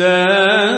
سَاءَ